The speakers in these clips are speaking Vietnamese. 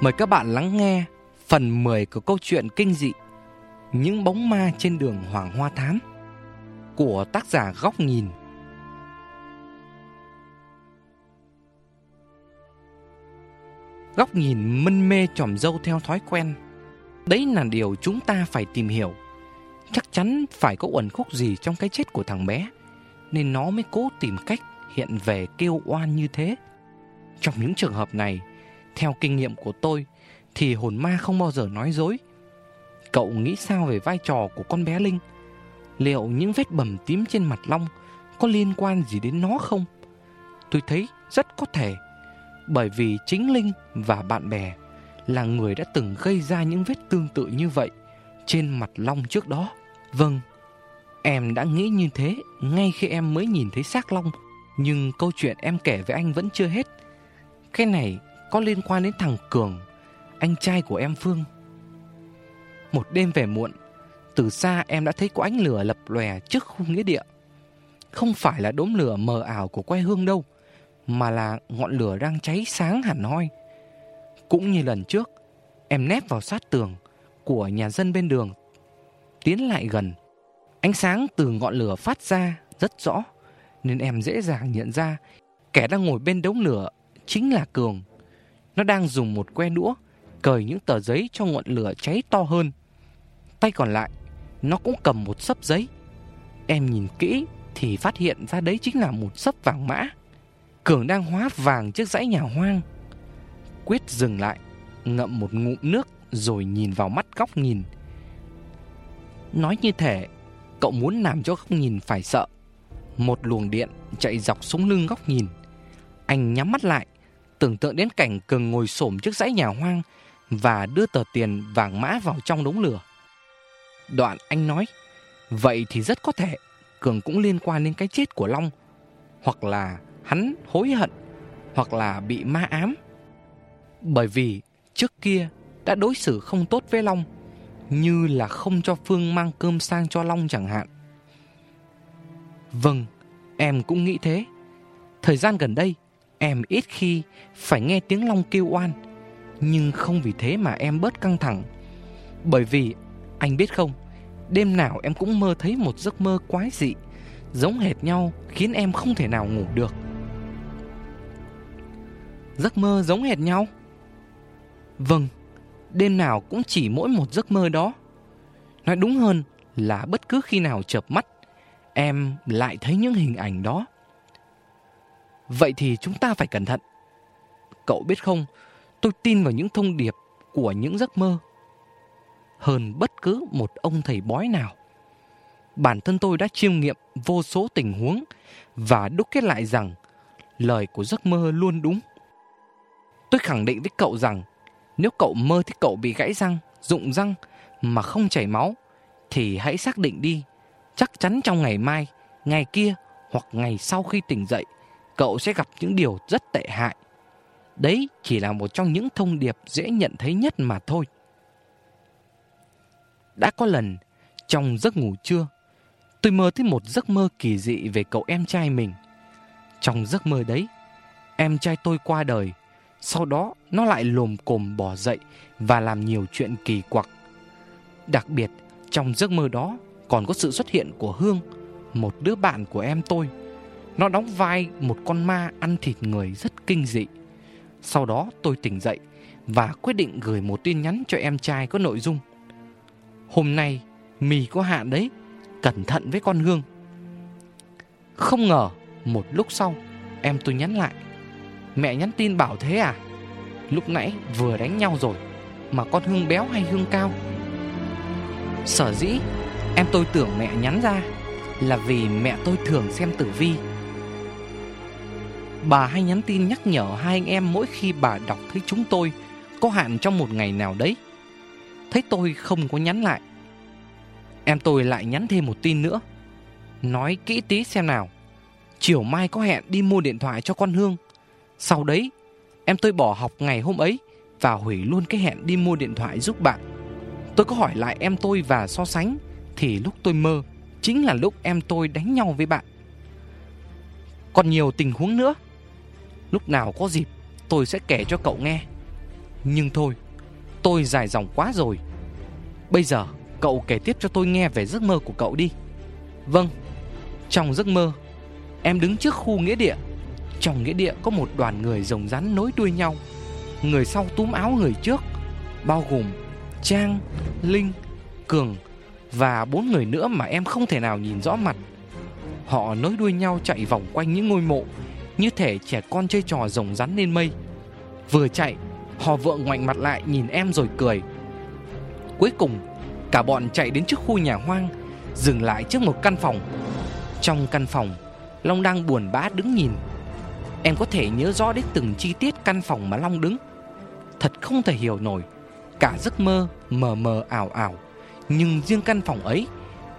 Mời các bạn lắng nghe phần 10 của câu chuyện kinh dị Những bóng ma trên đường Hoàng Hoa Thám của tác giả Góc Nhìn. Góc nhìn mân mê tròm dâu theo thói quen. Đấy là điều chúng ta phải tìm hiểu. Chắc chắn phải có uẩn khúc gì trong cái chết của thằng bé, nên nó mới cố tìm cách hiện về kêu oan như thế. Trong những trường hợp này, theo kinh nghiệm của tôi thì hồn ma không bao giờ nói dối. Cậu nghĩ sao về vai trò của con bé Linh? Liệu những vết bầm tím trên mặt Long có liên quan gì đến nó không? Tôi thấy rất có thể, bởi vì chính Linh và bạn bè là người đã từng gây ra những vết tương tự như vậy trên mặt Long trước đó. Vâng, em đã nghĩ như thế ngay khi em mới nhìn thấy xác Long, nhưng câu chuyện em kể với anh vẫn chưa hết. Cái này có liên quan đến thằng Cường, anh trai của em Phương. Một đêm về muộn, từ xa em đã thấy có ánh lửa lập lòe trước khu nghĩa địa. Không phải là đốm lửa mờ ảo của quê hương đâu, mà là ngọn lửa đang cháy sáng hẳn hoi. Cũng như lần trước, em nép vào sát tường của nhà dân bên đường, tiến lại gần. Ánh sáng từ ngọn lửa phát ra rất rõ, nên em dễ dàng nhận ra kẻ đang ngồi bên đống lửa chính là Cường. Nó đang dùng một que đũa cởi những tờ giấy cho ngọn lửa cháy to hơn. Tay còn lại, nó cũng cầm một sấp giấy. Em nhìn kỹ thì phát hiện ra đấy chính là một sấp vàng mã. Cường đang hóa vàng trước dãy nhà hoang. Quyết dừng lại, ngậm một ngụm nước rồi nhìn vào mắt góc nhìn. Nói như thể cậu muốn làm cho góc nhìn phải sợ. Một luồng điện chạy dọc xuống lưng góc nhìn. Anh nhắm mắt lại, tưởng tượng đến cảnh Cường ngồi xổm trước dãy nhà hoang và đưa tờ tiền vàng mã vào trong đống lửa. Đoạn anh nói, vậy thì rất có thể Cường cũng liên quan đến cái chết của Long, hoặc là hắn hối hận, hoặc là bị ma ám. Bởi vì trước kia đã đối xử không tốt với Long, như là không cho Phương mang cơm sang cho Long chẳng hạn. Vâng, em cũng nghĩ thế. Thời gian gần đây, em ít khi phải nghe tiếng Long kêu oan, nhưng không vì thế mà em bớt căng thẳng. Bởi vì, anh biết không, đêm nào em cũng mơ thấy một giấc mơ quái dị, giống hệt nhau khiến em không thể nào ngủ được. Giấc mơ giống hệt nhau? Vâng, đêm nào cũng chỉ mỗi một giấc mơ đó. Nói đúng hơn là bất cứ khi nào chợp mắt, em lại thấy những hình ảnh đó. Vậy thì chúng ta phải cẩn thận. Cậu biết không, tôi tin vào những thông điệp của những giấc mơ hơn bất cứ một ông thầy bói nào. Bản thân tôi đã chiêm nghiệm vô số tình huống và đúc kết lại rằng lời của giấc mơ luôn đúng. Tôi khẳng định với cậu rằng nếu cậu mơ thấy cậu bị gãy răng, rụng răng mà không chảy máu thì hãy xác định đi, chắc chắn trong ngày mai, ngày kia hoặc ngày sau khi tỉnh dậy, cậu sẽ gặp những điều rất tệ hại. Đấy chỉ là một trong những thông điệp dễ nhận thấy nhất mà thôi. Đã có lần, trong giấc ngủ trưa, tôi mơ thấy một giấc mơ kỳ dị về cậu em trai mình. Trong giấc mơ đấy, em trai tôi qua đời, sau đó nó lại lồm cồm bỏ dậy và làm nhiều chuyện kỳ quặc. Đặc biệt, trong giấc mơ đó còn có sự xuất hiện của Hương, một đứa bạn của em tôi. Nó đóng vai một con ma ăn thịt người rất kinh dị. Sau đó tôi tỉnh dậy và quyết định gửi một tin nhắn cho em trai có nội dung. Hôm nay, mì có hạn đấy, Cẩn thận với con Hương. Không ngờ, Một lúc sau, Em tôi nhắn lại. Mẹ nhắn tin bảo thế à? Lúc nãy vừa đánh nhau rồi, Mà con Hương béo hay Hương cao? Sở dĩ Em tôi tưởng mẹ nhắn ra Là vì mẹ tôi thường xem tử vi. Bà hay nhắn tin nhắc nhở hai anh em mỗi khi bà đọc thấy chúng tôi có hạn trong một ngày nào đấy. Thấy tôi không có nhắn lại. Em tôi lại nhắn thêm một tin nữa. Nói kỹ tí xem nào. Chiều mai có hẹn đi mua điện thoại cho con Hương. Sau đấy, Em tôi bỏ học ngày hôm ấy Và hủy luôn cái hẹn đi mua điện thoại giúp bạn. Tôi có hỏi lại em tôi và so sánh, Thì lúc tôi mơ, Chính là lúc em tôi đánh nhau với bạn. Còn nhiều tình huống nữa. Lúc nào có dịp Tôi sẽ kể cho cậu nghe. Nhưng thôi Tôi dài dòng quá rồi. Bây giờ cậu kể tiếp cho tôi nghe về giấc mơ của cậu đi. Vâng Trong giấc mơ Em đứng trước khu nghĩa địa. Trong nghĩa địa có một đoàn người rồng rắn nối đuôi nhau. Người sau túm áo người trước Bao gồm Trang, Linh, Cường Và bốn người nữa mà em không thể nào nhìn rõ mặt. Họ nối đuôi nhau chạy vòng quanh những ngôi mộ. Như thể trẻ con chơi trò rồng rắn lên mây. Vừa chạy, Họ vượng ngoảnh mặt lại nhìn em rồi cười. Cuối cùng, Cả bọn chạy đến trước khu nhà hoang, Dừng lại trước một căn phòng. Trong căn phòng, Long đang buồn bã đứng nhìn. Em có thể nhớ rõ đến từng chi tiết căn phòng mà Long đứng. Thật không thể hiểu nổi, Cả giấc mơ mờ mờ ảo ảo. Nhưng riêng căn phòng ấy,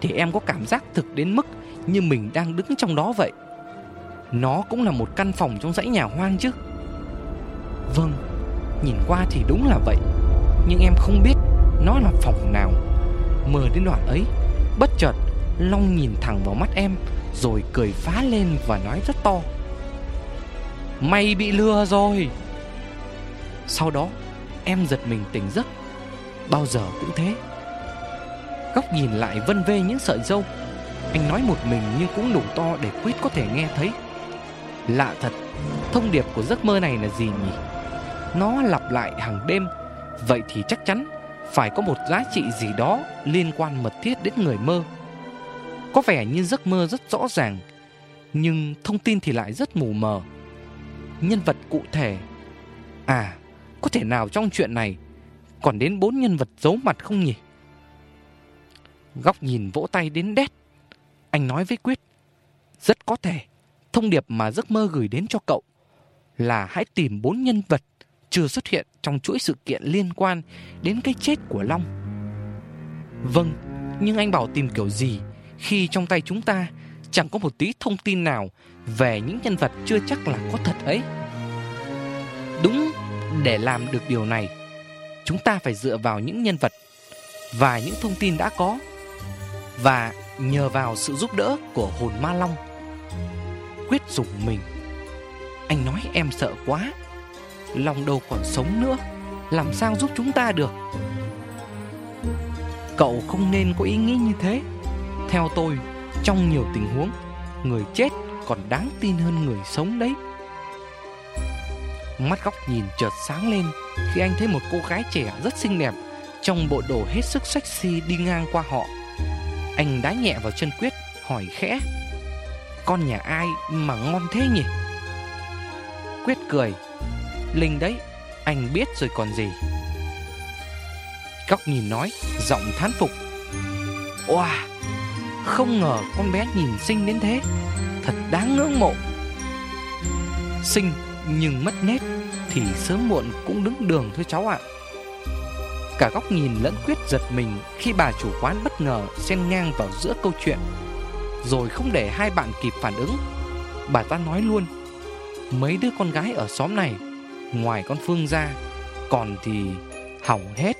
Thì em có cảm giác thực đến mức Như mình đang đứng trong đó vậy. Nó cũng là một căn phòng trong dãy nhà hoang chứ. Vâng Nhìn qua thì đúng là vậy. Nhưng em không biết Nó là phòng nào. Mờ đến đoạn ấy, Bất chợt Long nhìn thẳng vào mắt em, Rồi cười phá lên và nói rất to. Mày bị lừa rồi. Sau đó, Em giật mình tỉnh giấc. Bao giờ cũng thế. Góc nhìn lại vân vê những sợi dâu. Anh nói một mình nhưng cũng đủ to để Quyết có thể nghe thấy. Lạ thật, Thông điệp của giấc mơ này là gì nhỉ? Nó lặp lại hàng đêm. Vậy thì chắc chắn Phải có một giá trị gì đó Liên quan mật thiết đến người mơ. Có vẻ như giấc mơ rất rõ ràng, Nhưng thông tin thì lại rất mù mờ. Nhân vật cụ thể. À có thể nào trong chuyện này Còn đến bốn nhân vật giấu mặt không nhỉ? Góc nhìn vỗ tay đến đét. Anh nói với Quyết, Rất có thể. Thông điệp mà giấc mơ gửi đến cho cậu Là hãy tìm bốn nhân vật Chưa xuất hiện trong chuỗi sự kiện liên quan Đến cái chết của Long Vâng Nhưng anh bảo tìm kiểu gì Khi trong tay chúng ta Chẳng có một tí thông tin nào Về những nhân vật chưa chắc là có thật ấy Đúng để làm được điều này, chúng ta phải dựa vào những nhân vật và những thông tin đã có và nhờ vào sự giúp đỡ của hồn ma long. Quyết dùng mình. Anh nói em sợ quá. Long đâu còn sống nữa, làm sao giúp chúng ta được? Cậu không nên có ý nghĩ như thế. Theo tôi, trong nhiều tình huống, người chết còn đáng tin hơn người sống đấy. Mắt góc nhìn chợt sáng lên khi anh thấy một cô gái trẻ rất xinh đẹp trong bộ đồ hết sức sexy đi ngang qua họ. Anh đá nhẹ vào chân Quyết, hỏi khẽ: "Con nhà ai mà ngon thế nhỉ?" Quyết cười: "Linh đấy, anh biết rồi còn gì." Góc nhìn nói, giọng thán phục: Wow không ngờ con bé nhìn xinh đến thế, thật đáng ngưỡng mộ." Xinh nhưng mất nét thì sớm muộn cũng đứng đường thôi cháu ạ. Cả góc nhìn lẫn quyết giật mình khi bà chủ quán bất ngờ xen ngang vào giữa câu chuyện. Rồi không để hai bạn kịp phản ứng, bà ta nói luôn: "Mấy đứa con gái ở xóm này, ngoài con Phương ra, còn thì hỏng hết."